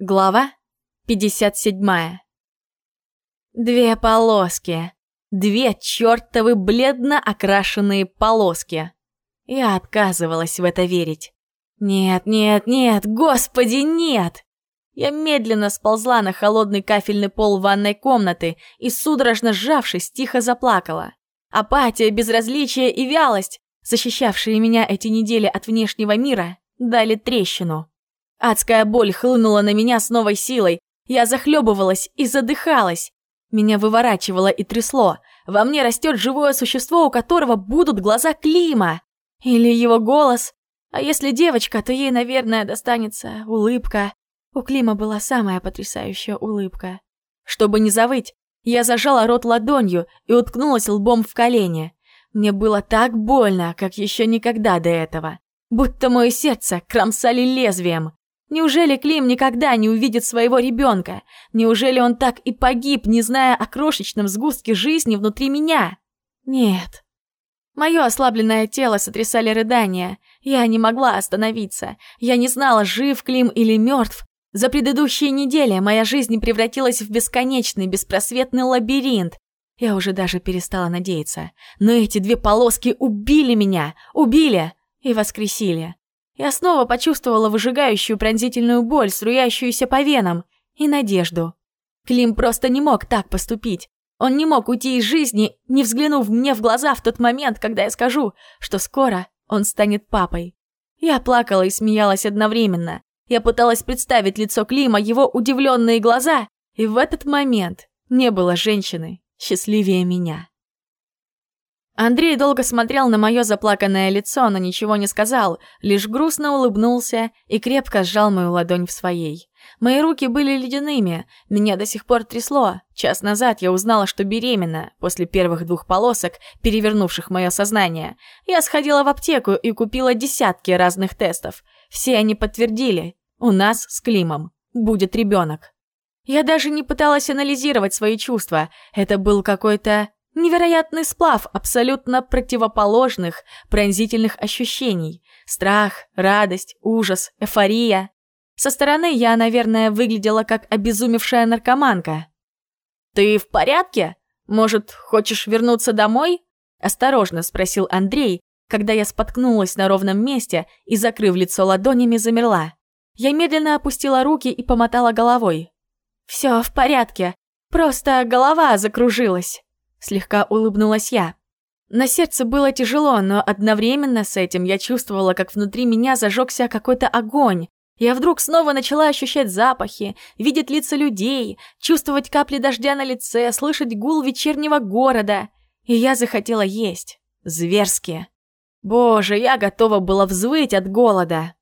Глава 57. Две полоски. Две чертовы бледно окрашенные полоски. Я отказывалась в это верить. Нет, нет, нет, господи, нет! Я медленно сползла на холодный кафельный пол ванной комнаты и, судорожно сжавшись, тихо заплакала. Апатия, безразличие и вялость, защищавшие меня эти недели от внешнего мира, дали трещину. Адская боль хлынула на меня с новой силой. Я захлебывалась и задыхалась. Меня выворачивало и трясло. Во мне растет живое существо, у которого будут глаза Клима. Или его голос. А если девочка, то ей, наверное, достанется улыбка. У Клима была самая потрясающая улыбка. Чтобы не завыть, я зажала рот ладонью и уткнулась лбом в колени. Мне было так больно, как еще никогда до этого. Будто мое сердце кромсали лезвием. Неужели Клим никогда не увидит своего ребенка? Неужели он так и погиб, не зная о крошечном сгустке жизни внутри меня? Нет. Мое ослабленное тело сотрясали рыдания. Я не могла остановиться. Я не знала, жив Клим или мертв. За предыдущие недели моя жизнь превратилась в бесконечный, беспросветный лабиринт. Я уже даже перестала надеяться. Но эти две полоски убили меня, убили и воскресили. Я снова почувствовала выжигающую пронзительную боль, струящуюся по венам, и надежду. Клим просто не мог так поступить. Он не мог уйти из жизни, не взглянув мне в глаза в тот момент, когда я скажу, что скоро он станет папой. Я плакала и смеялась одновременно. Я пыталась представить лицо Клима, его удивленные глаза, и в этот момент не было женщины счастливее меня. Андрей долго смотрел на мое заплаканное лицо, но ничего не сказал, лишь грустно улыбнулся и крепко сжал мою ладонь в своей. Мои руки были ледяными, меня до сих пор трясло. Час назад я узнала, что беременна, после первых двух полосок, перевернувших мое сознание. Я сходила в аптеку и купила десятки разных тестов. Все они подтвердили, у нас с Климом будет ребенок. Я даже не пыталась анализировать свои чувства, это был какой-то Невероятный сплав абсолютно противоположных, пронзительных ощущений. Страх, радость, ужас, эйфория. Со стороны я, наверное, выглядела как обезумевшая наркоманка. «Ты в порядке? Может, хочешь вернуться домой?» Осторожно спросил Андрей, когда я споткнулась на ровном месте и, закрыв лицо ладонями, замерла. Я медленно опустила руки и помотала головой. «Все в порядке, просто голова закружилась». Слегка улыбнулась я. На сердце было тяжело, но одновременно с этим я чувствовала, как внутри меня зажегся какой-то огонь. Я вдруг снова начала ощущать запахи, видеть лица людей, чувствовать капли дождя на лице, слышать гул вечернего города. И я захотела есть. Зверски. Боже, я готова была взвыть от голода.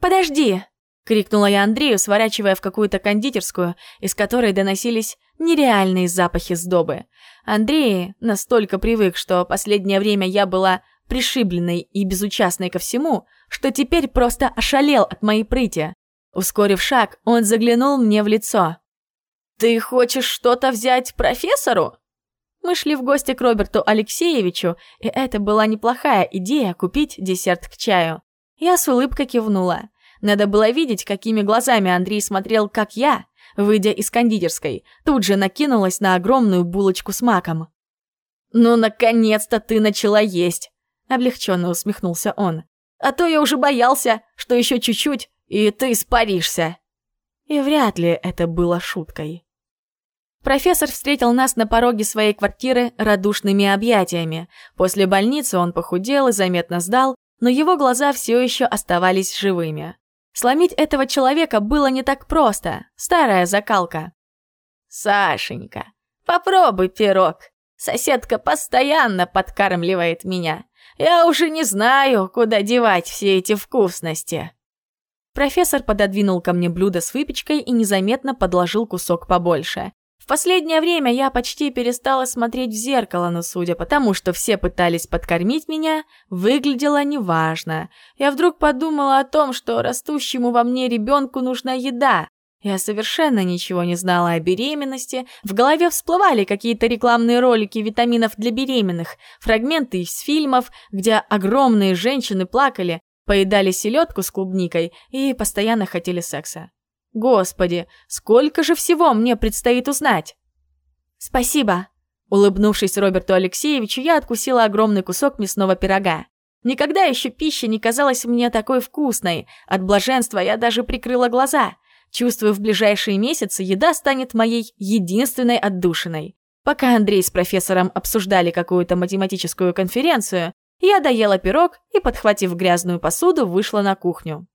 «Подожди!» — крикнула я Андрею, сворачивая в какую-то кондитерскую, из которой доносились нереальные запахи сдобы. Андрей настолько привык, что последнее время я была пришибленной и безучастной ко всему, что теперь просто ошалел от моей прыти. Ускорив шаг, он заглянул мне в лицо. «Ты хочешь что-то взять профессору?» Мы шли в гости к Роберту Алексеевичу, и это была неплохая идея купить десерт к чаю. Я с улыбкой кивнула. Надо было видеть, какими глазами Андрей смотрел, как я, выйдя из кондитерской, тут же накинулась на огромную булочку с маком. «Ну, наконец-то ты начала есть!» – облегченно усмехнулся он. «А то я уже боялся, что еще чуть-чуть, и ты испаришься!» И вряд ли это было шуткой. Профессор встретил нас на пороге своей квартиры радушными объятиями. После больницы он похудел и заметно сдал, но его глаза все еще оставались живыми. Сломить этого человека было не так просто. Старая закалка. «Сашенька, попробуй пирог. Соседка постоянно подкармливает меня. Я уже не знаю, куда девать все эти вкусности». Профессор пододвинул ко мне блюдо с выпечкой и незаметно подложил кусок побольше последнее время я почти перестала смотреть в зеркало, но судя по тому, что все пытались подкормить меня, выглядело неважно. Я вдруг подумала о том, что растущему во мне ребенку нужна еда. Я совершенно ничего не знала о беременности. В голове всплывали какие-то рекламные ролики витаминов для беременных, фрагменты из фильмов, где огромные женщины плакали, поедали селедку с клубникой и постоянно хотели секса. Господи, сколько же всего мне предстоит узнать? Спасибо. Улыбнувшись Роберту Алексеевичу, я откусила огромный кусок мясного пирога. Никогда еще пища не казалась мне такой вкусной. От блаженства я даже прикрыла глаза. Чувствую, в ближайшие месяцы еда станет моей единственной отдушиной. Пока Андрей с профессором обсуждали какую-то математическую конференцию, я доела пирог и, подхватив грязную посуду, вышла на кухню.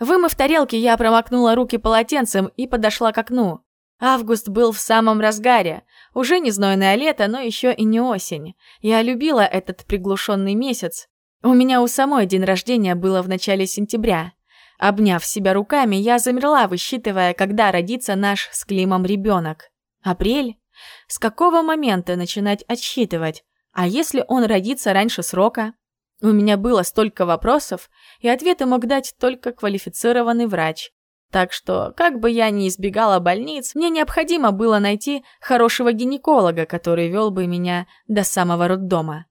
Вымыв тарелки, я промокнула руки полотенцем и подошла к окну. Август был в самом разгаре. Уже не знойное лето, но еще и не осень. Я любила этот приглушенный месяц. У меня у самой день рождения было в начале сентября. Обняв себя руками, я замерла, высчитывая, когда родится наш с Климом ребенок. Апрель? С какого момента начинать отсчитывать? А если он родится раньше срока? У меня было столько вопросов, и ответы мог дать только квалифицированный врач. Так что, как бы я ни избегала больниц, мне необходимо было найти хорошего гинеколога, который вел бы меня до самого роддома.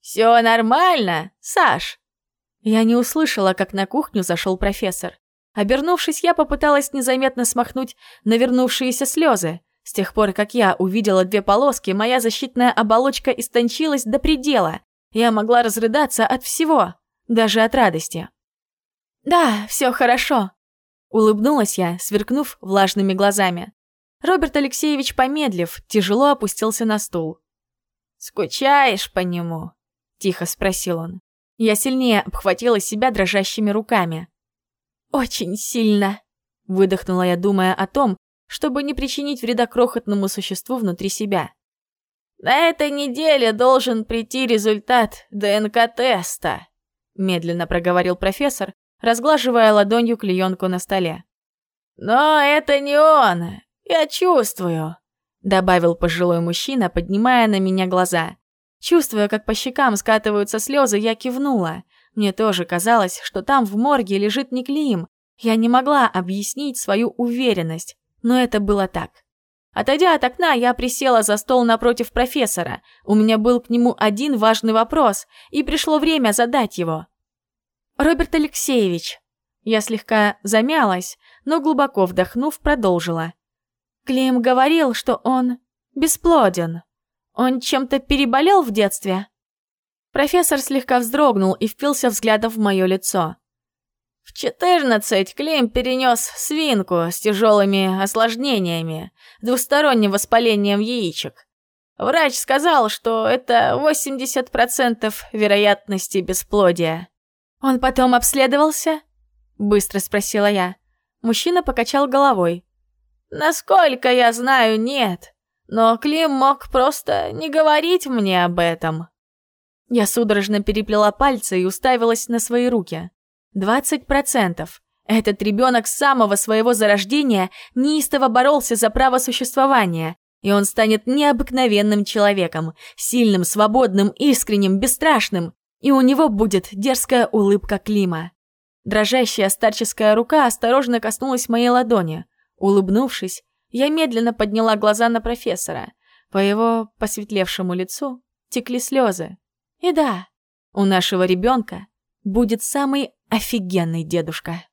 «Все нормально, Саш!» Я не услышала, как на кухню зашел профессор. Обернувшись, я попыталась незаметно смахнуть навернувшиеся слезы. С тех пор, как я увидела две полоски, моя защитная оболочка истончилась до предела. Я могла разрыдаться от всего, даже от радости. «Да, все хорошо», — улыбнулась я, сверкнув влажными глазами. Роберт Алексеевич, помедлив, тяжело опустился на стул. «Скучаешь по нему?» — тихо спросил он. Я сильнее обхватила себя дрожащими руками. «Очень сильно», — выдохнула я, думая о том, чтобы не причинить вреда крохотному существу внутри себя. «На этой неделе должен прийти результат ДНК-теста», медленно проговорил профессор, разглаживая ладонью клеенку на столе. «Но это не он, я чувствую», добавил пожилой мужчина, поднимая на меня глаза. Чувствуя, как по щекам скатываются слезы, я кивнула. Мне тоже казалось, что там в морге лежит не Клим. Я не могла объяснить свою уверенность но это было так. Отойдя от окна, я присела за стол напротив профессора. У меня был к нему один важный вопрос, и пришло время задать его. «Роберт Алексеевич». Я слегка замялась, но глубоко вдохнув, продолжила. Клим говорил, что он бесплоден. Он чем-то переболел в детстве? Профессор слегка вздрогнул и впился взглядом в мое лицо. В 14 Клим перенес свинку с тяжелыми осложнениями, двусторонним воспалением яичек. Врач сказал, что это 80% вероятности бесплодия. «Он потом обследовался?» – быстро спросила я. Мужчина покачал головой. «Насколько я знаю, нет. Но Клим мог просто не говорить мне об этом». Я судорожно переплела пальцы и уставилась на свои руки. 20%. Этот ребенок с самого своего зарождения неистово боролся за право существования, и он станет необыкновенным человеком, сильным, свободным, искренним, бесстрашным, и у него будет дерзкая улыбка Клима. Дрожащая старческая рука осторожно коснулась моей ладони. Улыбнувшись, я медленно подняла глаза на профессора. По его посветлевшему лицу текли слезы. И да, у нашего ребенка будет самый офигенный дедушка.